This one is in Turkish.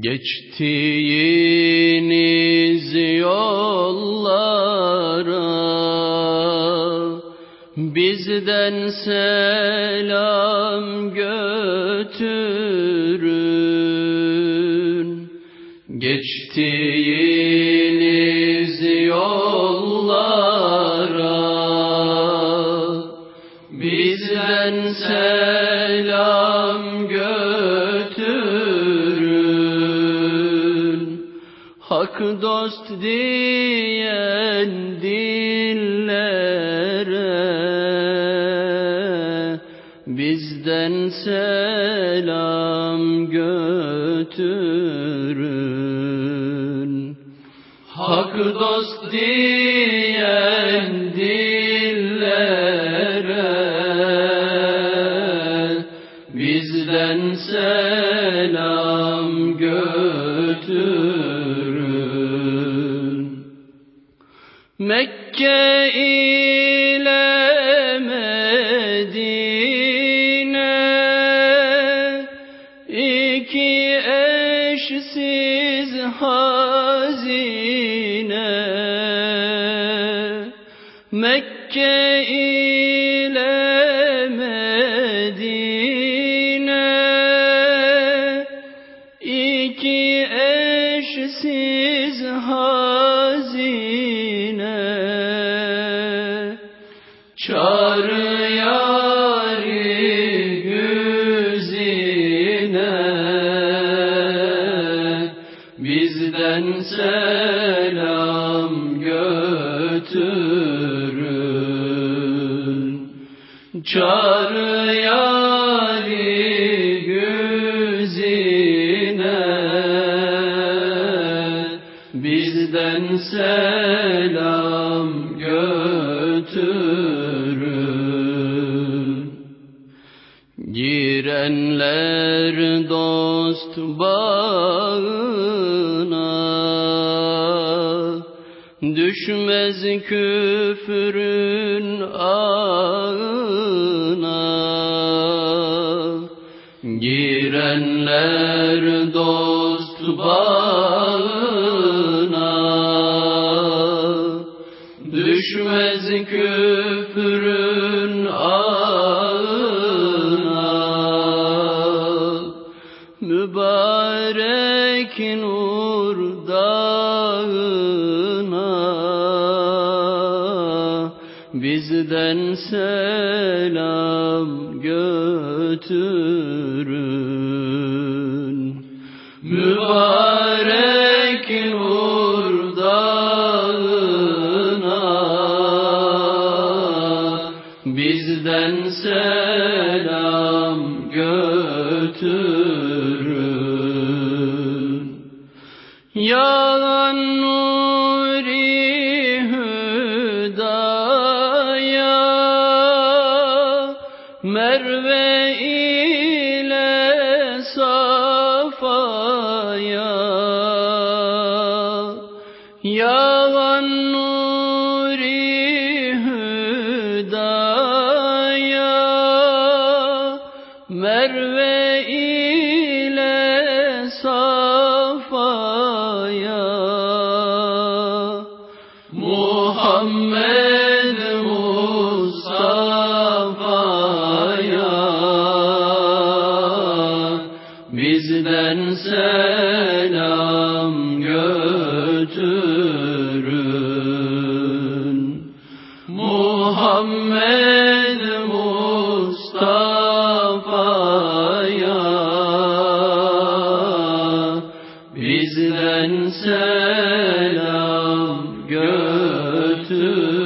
Geçtiğiniz yollara bizden selam götürün. Geçtiğiniz yollara bizden selam götürün. Dost diyen dillere bizden selam götürün. Hak dost diyen dillere bizden selam götürün. Mekke ile Medine. İki eşsiz hazine. Mekke ile Medine. İki eşsiz hazine Çağrı yari güzine. Bizden selam götürün. Çağrı yari bağına. Düşmez küfrün ağına. Girenler dost bağına. Düşmez küfrün Bizden selam götürün. Mübarek nur dağına Bizden selam götürün. Ya Merve ile safaya Ya nuri hüdaya Merve ile safaya. Muhammed Bizden selam götürün. Muhammed Mustafa'ya Bizden selam götürün.